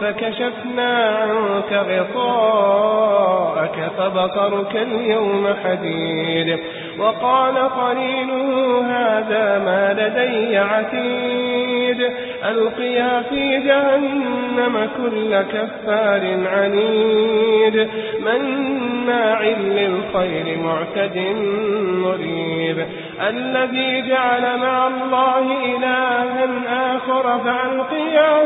فكشفنا عنك غطاءك فبصرك اليوم حديد. وقال قرينه هذا ما لدي عتيد. ألقيا في جهنم كل كفار عنيد. مناع للخير معتد مريب. الذي جعل مع الله إلها آخر فألقياه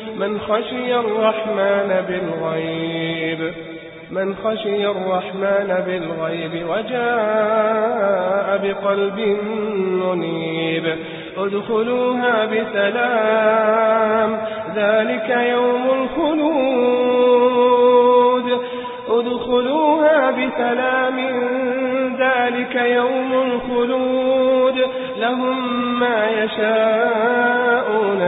من خشي الرحمن بالغيب من خشي الرحمن بالغيب وجاء بقلب منيب. ادخلوها بسلام ذلك يوم الخلود. ادخلوها بسلام ذلك يوم الخلود. لهم ما يشاءون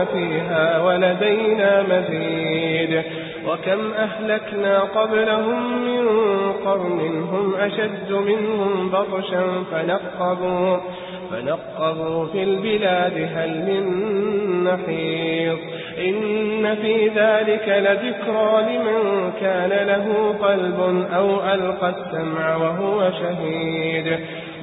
فيها ولدينا مزيد. وكم أهلكنا قبلهم من قرن هم أشد منهم بطشا فنقبوا, فنقبوا في البلاد هل من محيط. إن في ذلك لذكرى لمن كان له قلب أو ألقى السمع وهو شهيد.